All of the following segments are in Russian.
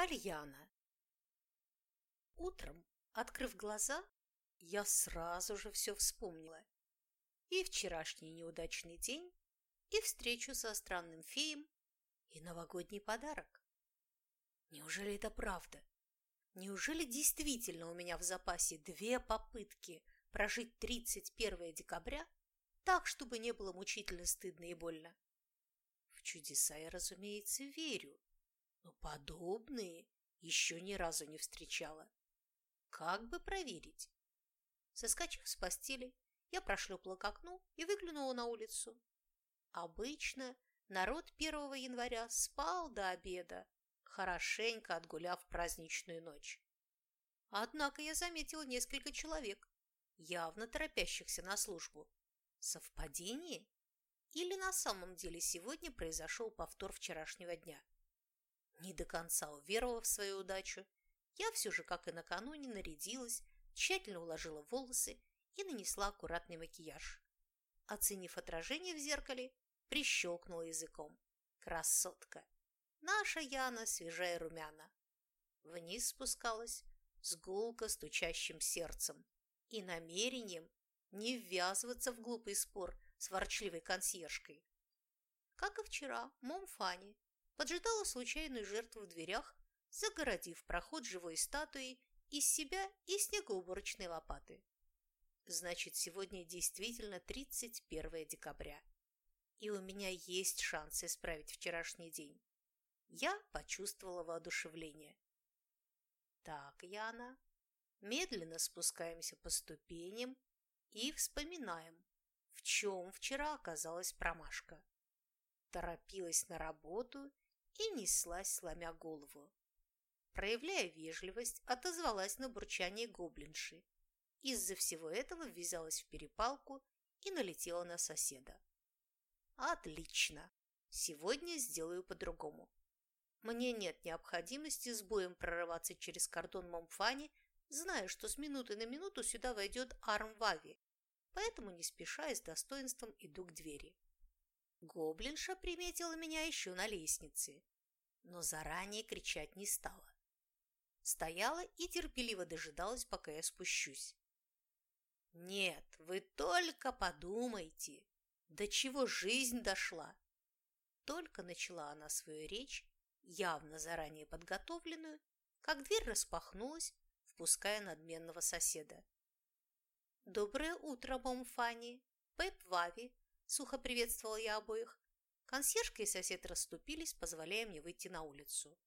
Тальяна. Утром, открыв глаза, я сразу же все вспомнила. И вчерашний неудачный день, и встречу со странным феем, и новогодний подарок. Неужели это правда? Неужели действительно у меня в запасе две попытки прожить 31 декабря так, чтобы не было мучительно стыдно и больно? В чудеса я, разумеется, верю, но подобные еще ни разу не встречала. Как бы проверить? Соскочив с постели, я прошлепала к окну и выглянула на улицу. Обычно народ 1 января спал до обеда, хорошенько отгуляв праздничную ночь. Однако я заметила несколько человек, явно торопящихся на службу. Совпадение? Или на самом деле сегодня произошел повтор вчерашнего дня? Не до конца уверовав в свою удачу, я все же, как и накануне, нарядилась, тщательно уложила волосы и нанесла аккуратный макияж. Оценив отражение в зеркале, прищелкнула языком. Красотка! Наша Яна свежая румяна. Вниз спускалась с гулко стучащим сердцем и намерением не ввязываться в глупый спор с ворчливой консьержкой. Как и вчера, мом Фанни поджидала случайную жертву в дверях, загородив проход живой статуей из себя и снегоуборочной лопаты. Значит, сегодня действительно 31 декабря, и у меня есть шанс исправить вчерашний день. Я почувствовала воодушевление. Так, Яна, медленно спускаемся по ступеням и вспоминаем, в чем вчера оказалась промашка. Торопилась на работу и неслась, сломя голову. Проявляя вежливость, отозвалась на бурчание гоблинши. Из-за всего этого ввязалась в перепалку и налетела на соседа. Отлично! Сегодня сделаю по-другому. Мне нет необходимости с боем прорываться через кордон Момфани, зная, что с минуты на минуту сюда войдет Армвави, поэтому не спеша и с достоинством иду к двери. Гоблинша приметила меня еще на лестнице, но заранее кричать не стала. Стояла и терпеливо дожидалась, пока я спущусь. Нет, вы только подумайте, до чего жизнь дошла. Только начала она свою речь, явно заранее подготовленную, как дверь распахнулась, впуская надменного соседа. «Доброе утро, мом Фанни! Пеп Вави!» Сухо приветствовал я обоих. Консьержка и сосед расступились, позволяя мне выйти на улицу.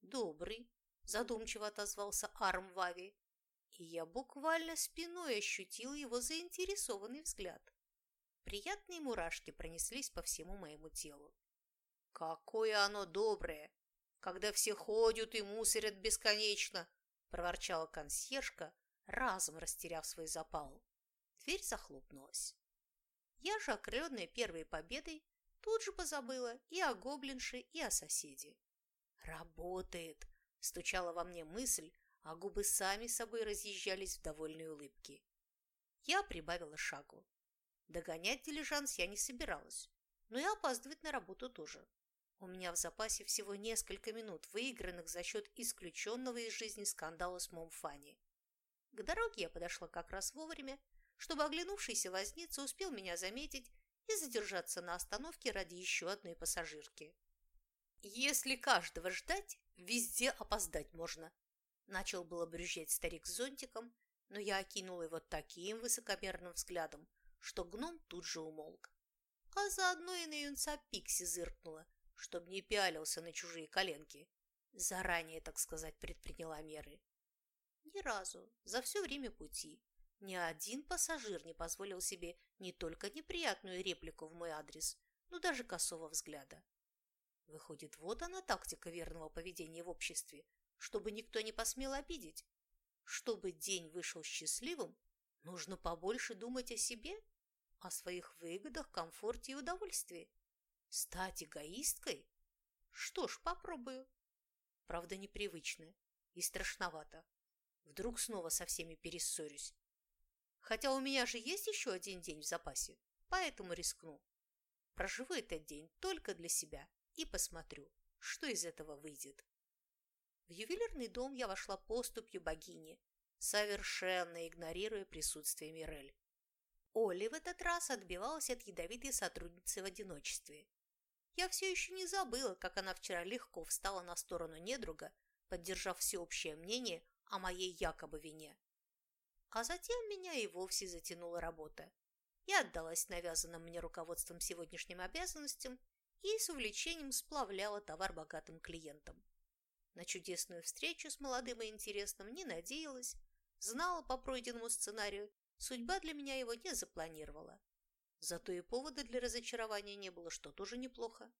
«Добрый!» – задумчиво отозвался Арм Вави. И я буквально спиной ощутил его заинтересованный взгляд. Приятные мурашки пронеслись по всему моему телу. «Какое оно доброе, когда все ходят и мусорят бесконечно!» – проворчала консьержка, разом растеряв свой запал. Дверь захлопнулась. Я же, окрыленная первой победой, тут же позабыла и о гоблинше, и о соседе. «Работает!» – стучала во мне мысль, а губы сами собой разъезжались в довольной улыбке. Я прибавила шагу. Догонять дилижанс я не собиралась, но и опаздывать на работу тоже. У меня в запасе всего несколько минут, выигранных за счет исключенного из жизни скандала с Момфани. К дороге я подошла как раз вовремя, чтобы оглянувшийся возница успел меня заметить и задержаться на остановке ради еще одной пассажирки. «Если каждого ждать, везде опоздать можно», начал было брюзжать старик с зонтиком, но я окинула его таким высокомерным взглядом, что гном тут же умолк. А заодно и на юнца Пикси зыркнула, чтоб не пялился на чужие коленки. Заранее, так сказать, предприняла меры. Ни разу за все время пути ни один пассажир не позволил себе не только неприятную реплику в мой адрес, но даже косого взгляда. Выходит, вот она тактика верного поведения в обществе, чтобы никто не посмел обидеть. Чтобы день вышел счастливым, нужно побольше думать о себе, о своих выгодах, комфорте и удовольствии. Стать эгоисткой? Что ж, попробую. Правда, непривычно и страшновато. Вдруг снова со всеми перессорюсь. Хотя у меня же есть еще один день в запасе, поэтому рискну. Проживу этот день только для себя и посмотрю, что из этого выйдет. В ювелирный дом я вошла поступью богини, совершенно игнорируя присутствие Мирель. Оли в этот раз отбивалась от ядовитой сотрудницы в одиночестве. Я все еще не забыла, как она вчера легко встала на сторону недруга, поддержав всеобщее мнение о моей якобы вине. А затем меня и вовсе затянула работа. Я отдалась навязанным мне руководством сегодняшним обязанностям и с увлечением сплавляла товар богатым клиентам. На чудесную встречу с молодым и интересным не надеялась, знала по пройденному сценарию, судьба для меня его не запланировала. Зато и повода для разочарования не было, что тоже неплохо.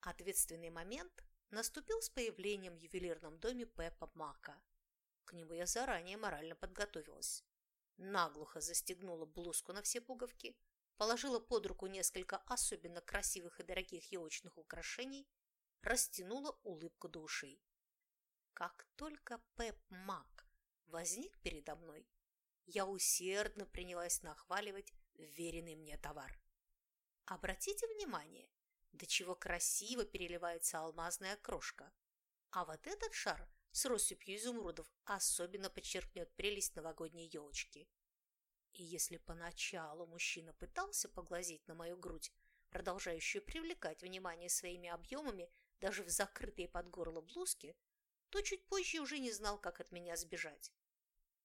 Ответственный момент наступил с появлением в ювелирном доме Пеппа Мака. К нему я заранее морально подготовилась. Наглухо застегнула блузку на все пуговки, положила под руку несколько особенно красивых и дорогих елочных украшений, растянула улыбку до ушей. Как только Пеп Мак возник передо мной, я усердно принялась нахваливать веренный мне товар. Обратите внимание, до чего красиво переливается алмазная крошка. А вот этот шар с россыпью изумрудов особенно подчеркнет прелесть новогодней елочки. И если поначалу мужчина пытался поглазеть на мою грудь, продолжающую привлекать внимание своими объемами даже в закрытые под горло блузки, то чуть позже уже не знал, как от меня сбежать.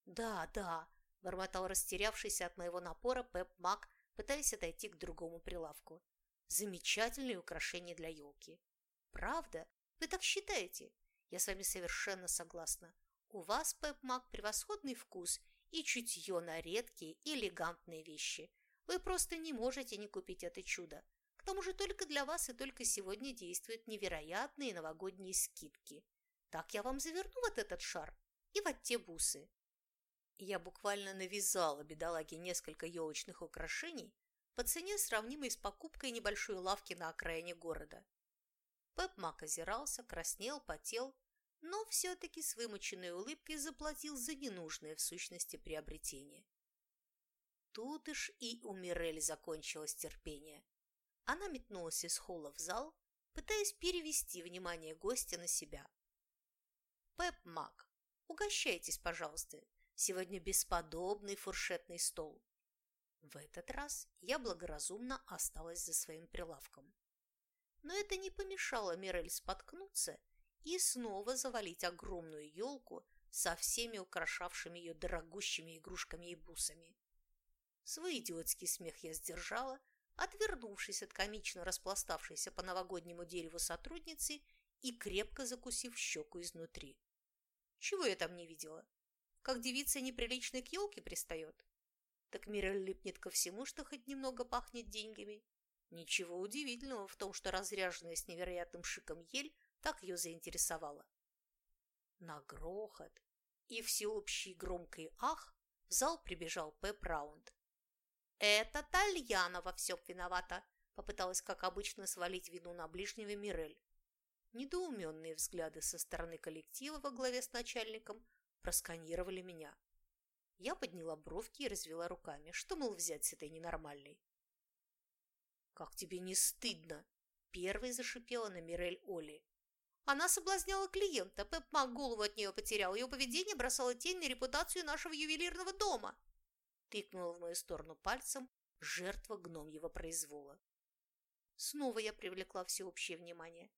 «Да, да», – бормотал растерявшийся от моего напора Пеп Мак, пытаясь отойти к другому прилавку. «Замечательные украшения для елки». «Правда? Вы так считаете? Я с вами совершенно согласна. У вас, Пеп Мак, превосходный вкус и чутье на редкие элегантные вещи. Вы просто не можете не купить это чудо. К тому же только для вас и только сегодня действуют невероятные новогодние скидки. Так я вам заверну вот этот шар и вот те бусы. Я буквально навязала бедолаге несколько елочных украшений по цене, сравнимой с покупкой небольшой лавки на окраине города. Пеп Мак озирался, краснел, потел, но все-таки с вымоченной улыбкой заплатил за ненужное в сущности приобретение. Тут уж и у Мирель закончилось терпение. Она метнулась из холла в зал, пытаясь перевести внимание гостя на себя. «Пеп Мак, угощайтесь, пожалуйста. Сегодня бесподобный фуршетный стол». В этот раз я благоразумно осталась за своим прилавком но это не помешало Мирель споткнуться и снова завалить огромную елку со всеми украшавшими ее дорогущими игрушками и бусами. Свой идиотский смех я сдержала, отвернувшись от комично распластавшейся по новогоднему дереву сотрудницы и крепко закусив щеку изнутри. Чего я там не видела? Как девица неприлично к елке пристает? Так Мирель липнет ко всему, что хоть немного пахнет деньгами. Ничего удивительного в том, что разряженная с невероятным шиком ель так ее заинтересовала. На грохот и всеобщий громкий ах в зал прибежал Пеп Раунд. «Это Тальяна во всем виновата!» попыталась, как обычно, свалить вину на ближнего Мирель. Недоуменные взгляды со стороны коллектива во главе с начальником просканировали меня. Я подняла бровки и развела руками. Что, мол, взять с этой ненормальной? «Как тебе не стыдно?» Первой зашипела на Мирель Оли. Она соблазняла клиента, Пеп Мак голову от нее потерял. Ее поведение бросало тень на репутацию нашего ювелирного дома. Тыкнула в мою сторону пальцем жертва гномьего произвола. Снова я привлекла всеобщее внимание.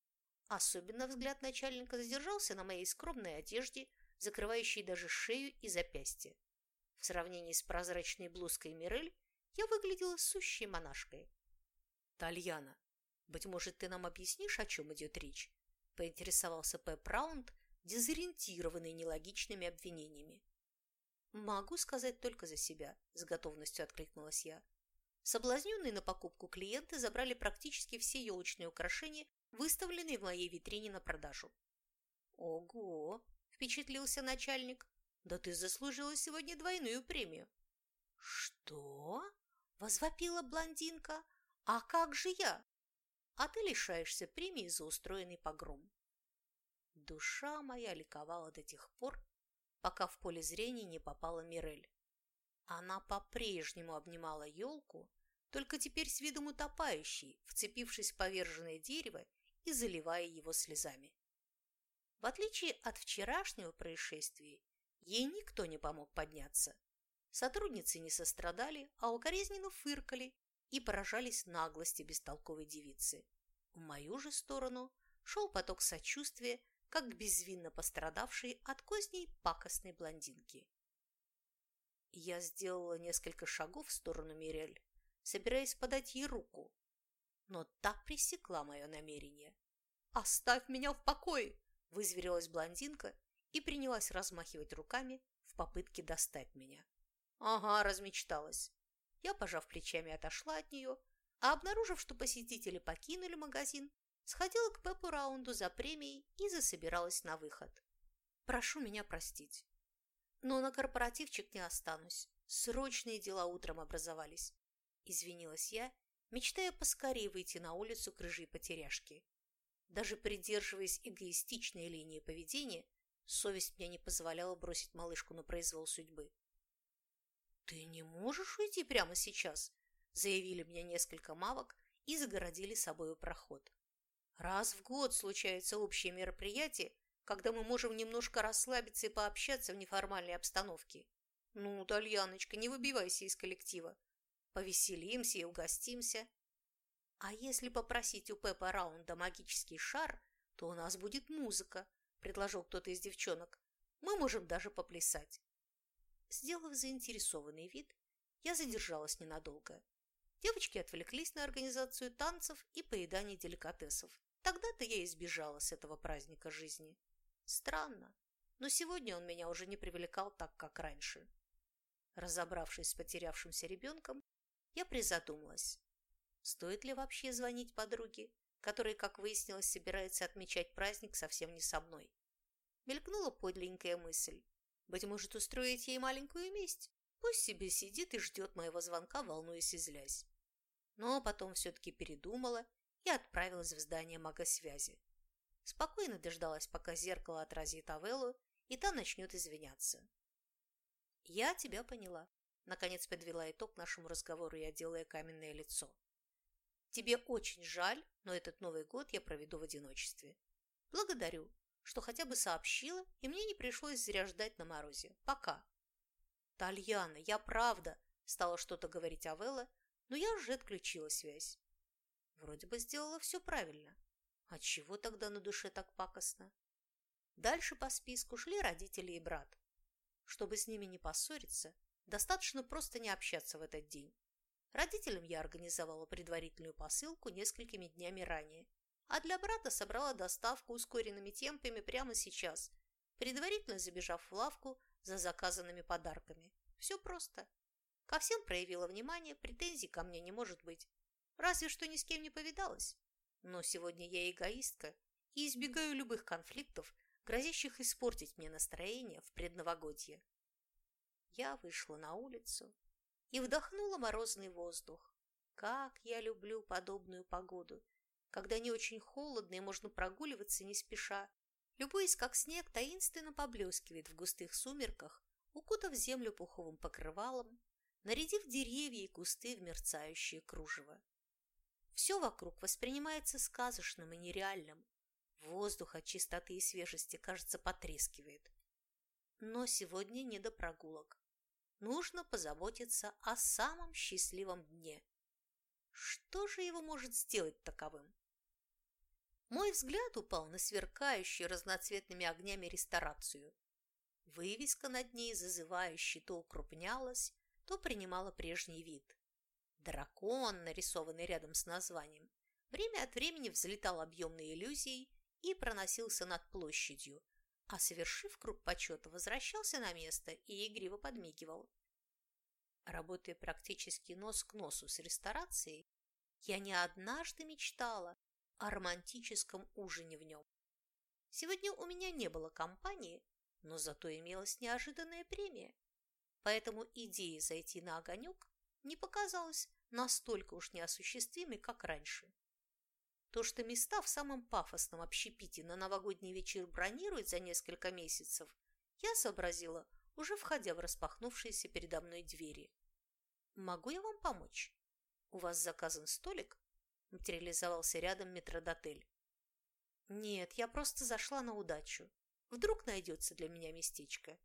Особенно взгляд начальника задержался на моей скромной одежде, закрывающей даже шею и запястье. В сравнении с прозрачной блузкой Мирель я выглядела сущей монашкой. «Тальяна, быть может, ты нам объяснишь, о чем идет речь?» – поинтересовался Пеп Раунд, дезориентированный нелогичными обвинениями. «Могу сказать только за себя», – с готовностью откликнулась я. Соблазненные на покупку клиенты забрали практически все елочные украшения, выставленные в моей витрине на продажу. «Ого!» – впечатлился начальник. «Да ты заслужила сегодня двойную премию». «Что?» – возвопила блондинка. «А как же я?» «А ты лишаешься премии за устроенный погром». Душа моя ликовала до тех пор, пока в поле зрения не попала Мирель. Она по-прежнему обнимала елку, только теперь с видом утопающей, вцепившись в поверженное дерево и заливая его слезами. В отличие от вчерашнего происшествия, ей никто не помог подняться. Сотрудницы не сострадали, а укоризненно фыркали и поражались наглости бестолковой девицы. В мою же сторону шел поток сочувствия, как безвинно пострадавшей от козней пакостной блондинки. Я сделала несколько шагов в сторону Мирель, собираясь подать ей руку, но та пресекла мое намерение. «Оставь меня в покое!» – вызверилась блондинка и принялась размахивать руками в попытке достать меня. «Ага, размечталась». Я, пожав плечами, отошла от нее, а обнаружив, что посетители покинули магазин, сходила к Пеппу Раунду за премией и засобиралась на выход. «Прошу меня простить, но на корпоративчик не останусь. Срочные дела утром образовались», – извинилась я, мечтая поскорее выйти на улицу к рыжей потеряшке. Даже придерживаясь эгоистичной линии поведения, совесть мне не позволяла бросить малышку на произвол судьбы. «Ты не можешь уйти прямо сейчас», – заявили мне несколько мавок и загородили собою проход. «Раз в год случается общее мероприятие, когда мы можем немножко расслабиться и пообщаться в неформальной обстановке. Ну, Тальяночка, не выбивайся из коллектива. Повеселимся и угостимся. А если попросить у Пеппа Раунда магический шар, то у нас будет музыка, предложил кто-то из девчонок. Мы можем даже поплясать. Сделав заинтересованный вид, я задержалась ненадолго. Девочки отвлеклись на организацию танцев и поедание деликатесов. Тогда-то я избежала с этого праздника жизни. Странно, но сегодня он меня уже не привлекал так, как раньше. Разобравшись с потерявшимся ребенком, я призадумалась. Стоит ли вообще звонить подруге, которая, как выяснилось, собирается отмечать праздник совсем не со мной? Мелькнула подленькая мысль. Быть может, устроить ей маленькую месть? Пусть себе сидит и ждет моего звонка, волнуясь и злясь. Но потом все-таки передумала и отправилась в здание магосвязи. Спокойно дождалась, пока зеркало отразит Авеллу, и та начнет извиняться. «Я тебя поняла», – наконец подвела итог нашему разговору я, делая каменное лицо. «Тебе очень жаль, но этот Новый год я проведу в одиночестве. Благодарю что хотя бы сообщила, и мне не пришлось зря ждать на морозе. Пока. «Тальяна, я правда!» – стала что-то говорить Авелла, но я уже отключила связь. Вроде бы сделала все правильно. Отчего тогда на душе так пакостно? Дальше по списку шли родители и брат. Чтобы с ними не поссориться, достаточно просто не общаться в этот день. Родителям я организовала предварительную посылку несколькими днями ранее а для брата собрала доставку ускоренными темпами прямо сейчас, предварительно забежав в лавку за заказанными подарками. Все просто. Ко всем проявила внимание, претензий ко мне не может быть. Разве что ни с кем не повидалась. Но сегодня я эгоистка и избегаю любых конфликтов, грозящих испортить мне настроение в предновогодье. Я вышла на улицу и вдохнула морозный воздух. Как я люблю подобную погоду! Когда не очень холодно и можно прогуливаться не спеша, любуясь, как снег таинственно поблескивает в густых сумерках, укутав землю пуховым покрывалом, нарядив деревья и кусты в мерцающее кружево. Все вокруг воспринимается сказочным и нереальным. Воздух от чистоты и свежести, кажется, потрескивает. Но сегодня не до прогулок. Нужно позаботиться о самом счастливом дне. Что же его может сделать таковым? Мой взгляд упал на сверкающую разноцветными огнями ресторацию. Вывеска над ней, зазывающая, то укрупнялась, то принимала прежний вид. Дракон, нарисованный рядом с названием, время от времени взлетал объемной иллюзией и проносился над площадью, а, совершив круг почета, возвращался на место и игриво подмигивал. Работая практически нос к носу с ресторацией, я не однажды мечтала о романтическом ужине в нем. Сегодня у меня не было компании, но зато имелась неожиданная премия. Поэтому идея зайти на огонек не показалась настолько уж неосуществимой, как раньше. То, что места в самом пафосном общепите на новогодний вечер бронируют за несколько месяцев, я сообразила, уже входя в распахнувшиеся передо мной двери. «Могу я вам помочь? У вас заказан столик?» Материализовался рядом метродотель. Нет, я просто зашла на удачу. Вдруг найдется для меня местечко.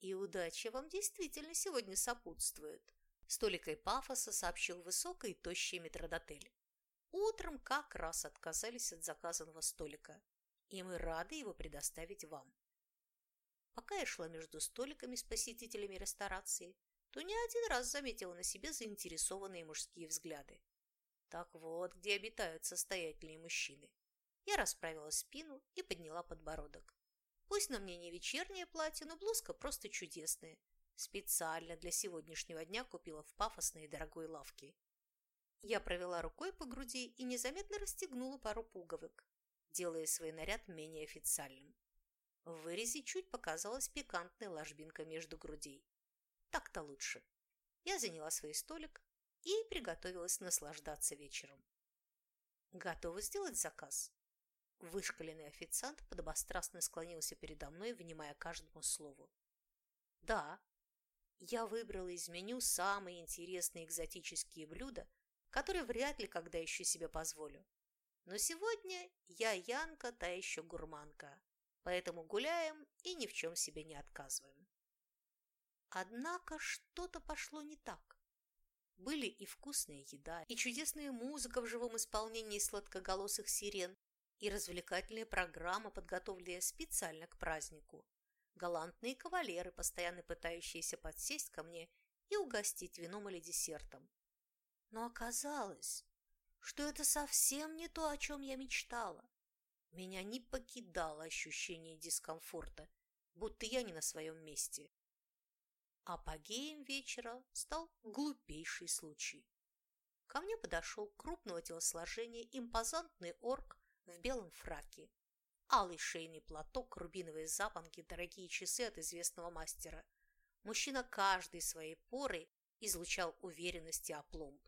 И удача вам действительно сегодня сопутствует, столикой пафоса сообщил высокий и тощий метродотель. Утром как раз отказались от заказанного столика, и мы рады его предоставить вам. Пока я шла между столиками с посетителями ресторации, то не один раз заметила на себе заинтересованные мужские взгляды. Так вот, где обитают состоятельные мужчины. Я расправила спину и подняла подбородок. Пусть на мне не вечернее платье, но блузка просто чудесная. Специально для сегодняшнего дня купила в пафосной и дорогой лавке. Я провела рукой по груди и незаметно расстегнула пару пуговок, делая свой наряд менее официальным. В вырезе чуть показалась пикантная ложбинка между грудей. Так-то лучше. Я заняла свой столик и приготовилась наслаждаться вечером. Готова сделать заказ? Вышкаленный официант подобострастно склонился передо мной, внимая каждому слову. Да, я выбрала из меню самые интересные экзотические блюда, которые вряд ли когда еще себе позволю. Но сегодня я Янка, та еще гурманка, поэтому гуляем и ни в чем себе не отказываем. Однако что-то пошло не так. Были и вкусная еда, и чудесная музыка в живом исполнении сладкоголосых сирен, и развлекательная программа, подготовленная специально к празднику. Галантные кавалеры, постоянно пытающиеся подсесть ко мне и угостить вином или десертом. Но оказалось, что это совсем не то, о чем я мечтала. Меня не покидало ощущение дискомфорта, будто я не на своем месте. Апогеем вечера стал глупейший случай. Ко мне подошел крупного телосложения импозантный орк в белом фраке. Алый шейный платок, рубиновые запонки, дорогие часы от известного мастера. Мужчина каждой своей порой излучал уверенность и опломб.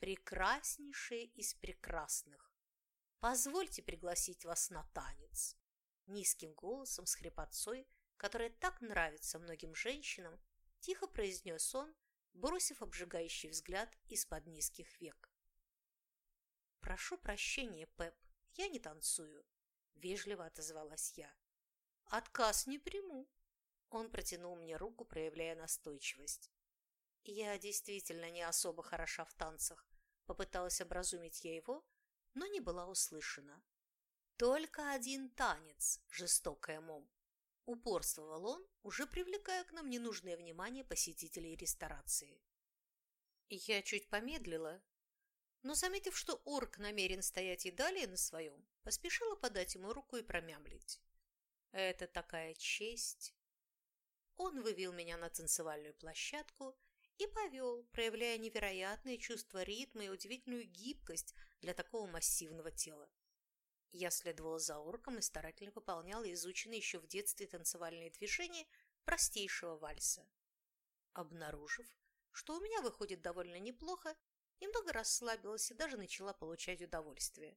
Прекраснейшие из прекрасных. Позвольте пригласить вас на танец. Низким голосом с хрипотцой, которая так нравится многим женщинам, тихо произнес он, бросив обжигающий взгляд из-под низких век. «Прошу прощения, Пеп, я не танцую», – вежливо отозвалась я. «Отказ не приму». Он протянул мне руку, проявляя настойчивость. Я действительно не особо хороша в танцах. Попыталась образумить я его, но не была услышана. Только один танец, жестокая мом. Упорствовал он, уже привлекая к нам ненужное внимание посетителей ресторации. Я чуть помедлила, но, заметив, что орк намерен стоять и далее на своем, поспешила подать ему руку и промямлить. «Это такая честь!» Он вывел меня на танцевальную площадку и повел, проявляя невероятное чувство ритма и удивительную гибкость для такого массивного тела. Я следовала за орком и старательно выполняла изученные еще в детстве танцевальные движения простейшего вальса. Обнаружив, что у меня выходит довольно неплохо, немного расслабилась и даже начала получать удовольствие.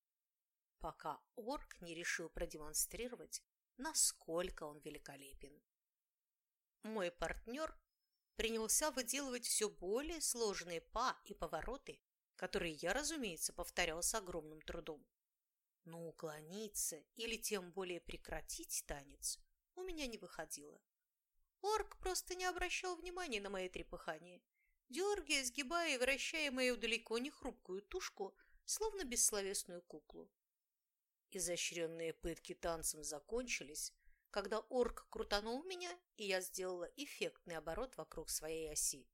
Пока орк не решил продемонстрировать, насколько он великолепен. Мой партнер принялся выделывать все более сложные па и повороты, которые я, разумеется, повторял с огромным трудом. Но уклониться или тем более прекратить танец у меня не выходило. Орк просто не обращал внимания на мои трепыхания дергая, сгибая и вращая мою далеко не хрупкую тушку, словно бессловесную куклу. Изощренные пытки танцем закончились, когда орк крутанул меня, и я сделала эффектный оборот вокруг своей оси.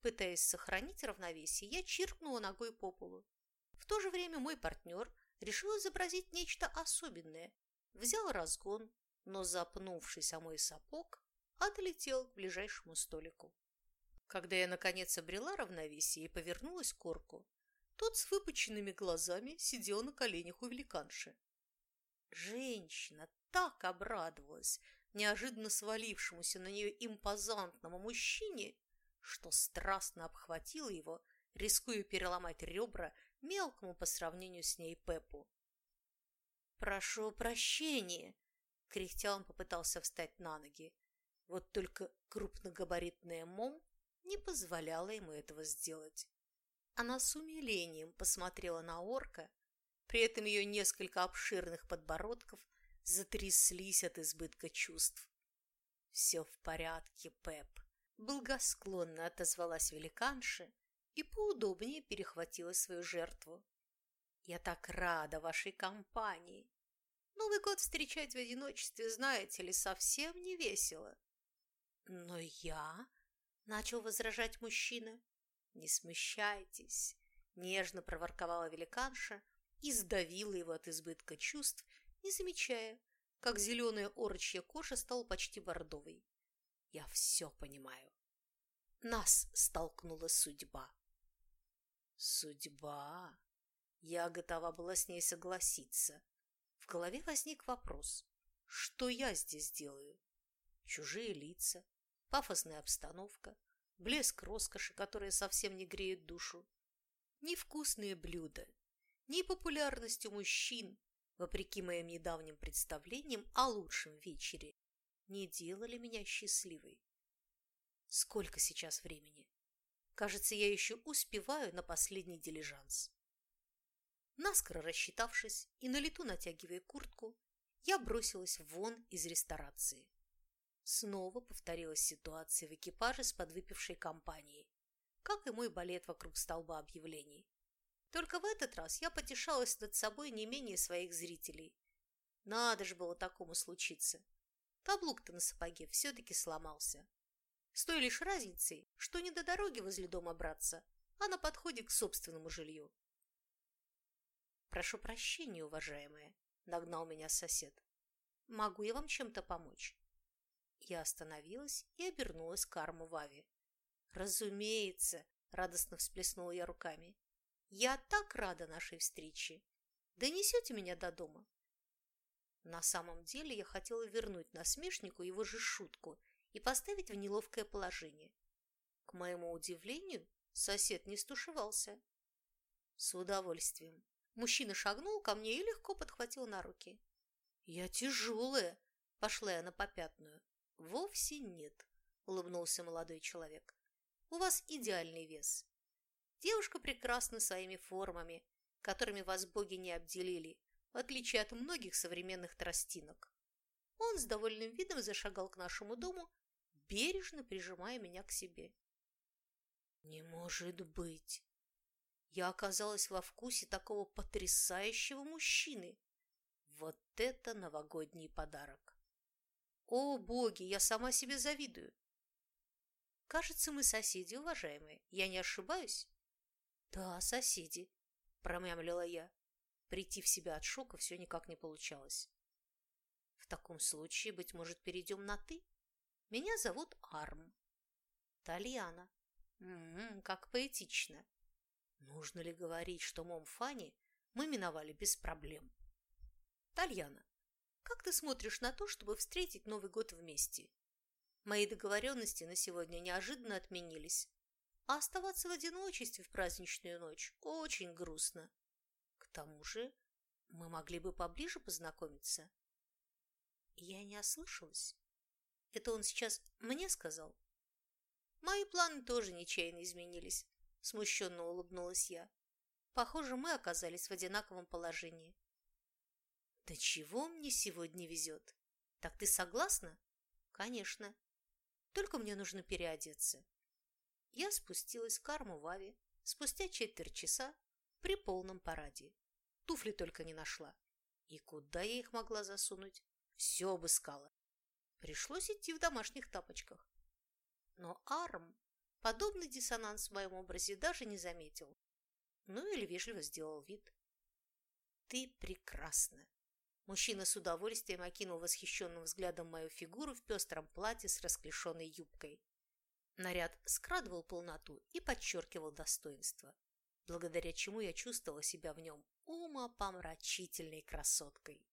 Пытаясь сохранить равновесие, я чиркнула ногой по полу. В то же время мой партнер решил изобразить нечто особенное. Взял разгон, но, запнувшись о мой сапог, отлетел к ближайшему столику. Когда я, наконец, обрела равновесие и повернулась к орку, тот с выпученными глазами сидел на коленях у великанши. Женщина так обрадовалась неожиданно свалившемуся на нее импозантному мужчине, что страстно обхватила его, рискуя переломать ребра мелкому по сравнению с ней Пепу. «Прошу прощения!» — кряхтя он попытался встать на ноги. Вот только крупногабаритная мом не позволяла ему этого сделать. Она с умилением посмотрела на орка, При этом ее несколько обширных подбородков затряслись от избытка чувств. «Все в порядке, Пеп», – благосклонно отозвалась великанша и поудобнее перехватила свою жертву. «Я так рада вашей компании. Новый год встречать в одиночестве, знаете ли, совсем не весело». «Но я...» – начал возражать мужчина. «Не смущайтесь», – нежно проворковала великанша и сдавила его от избытка чувств, не замечая, как зеленая орочья кожа стала почти бордовой. Я все понимаю. Нас столкнула судьба. Судьба? Я готова была с ней согласиться. В голове возник вопрос. Что я здесь делаю? Чужие лица, пафосная обстановка, блеск роскоши, которая совсем не греет душу, невкусные блюда, ни популярность у мужчин, вопреки моим недавним представлениям о лучшем вечере, не делали меня счастливой. Сколько сейчас времени? Кажется, я еще успеваю на последний дилижанс. Наскоро рассчитавшись и на лету натягивая куртку, я бросилась вон из ресторации. Снова повторилась ситуация в экипаже с подвыпившей компанией, как и мой балет вокруг столба объявлений. Только в этот раз я потешалась над собой не менее своих зрителей. Надо же было такому случиться. Каблук-то на сапоге все-таки сломался. С той лишь разницей, что не до дороги возле дома браться, а на подходе к собственному жилью. «Прошу прощения, уважаемая», – нагнал меня сосед. «Могу я вам чем-то помочь?» Я остановилась и обернулась к Арму Вави. «Разумеется!» – радостно всплеснула я руками. Я так рада нашей встрече. Донесете меня до дома? На самом деле я хотела вернуть насмешнику его же шутку и поставить в неловкое положение. К моему удивлению, сосед не стушевался. С удовольствием. Мужчина шагнул ко мне и легко подхватил на руки. «Я тяжелая!» – пошла я на попятную. «Вовсе нет», – улыбнулся молодой человек. «У вас идеальный вес. Девушка прекрасна своими формами, которыми вас боги не обделили, в отличие от многих современных тростинок. Он с довольным видом зашагал к нашему дому, бережно прижимая меня к себе. Не может быть! Я оказалась во вкусе такого потрясающего мужчины. Вот это новогодний подарок! О, боги, я сама себе завидую! Кажется, мы соседи, уважаемые. Я не ошибаюсь? «Да, соседи», – промямлила я. Прийти в себя от шока все никак не получалось. «В таком случае, быть может, перейдем на «ты»? Меня зовут Арм». «Тальяна». «М-м, как поэтично». Нужно ли говорить, что Момфани мы миновали без проблем? «Тальяна, как ты смотришь на то, чтобы встретить Новый год вместе?» Мои договоренности на сегодня неожиданно отменились, а оставаться в одиночестве в праздничную ночь очень грустно. К тому же мы могли бы поближе познакомиться. Я не ослышалась. Это он сейчас мне сказал? Мои планы тоже нечаянно изменились, смущенно улыбнулась я. Похоже, мы оказались в одинаковом положении. Да чего мне сегодня везет? Так ты согласна? Конечно. Только мне нужно переодеться. Я спустилась к Арму Вави спустя четверть часа при полном параде. Туфли только не нашла. И куда я их могла засунуть? Все обыскала. Пришлось идти в домашних тапочках. Но Арм подобный диссонанс в моем образе даже не заметил. Ну или вежливо сделал вид. «Ты прекрасна!» Мужчина с удовольствием окинул восхищенным взглядом мою фигуру в пестром платье с расклешенной юбкой. Наряд скрадывал полноту и подчеркивал достоинство, благодаря чему я чувствовала себя в нем умопомрачительной красоткой.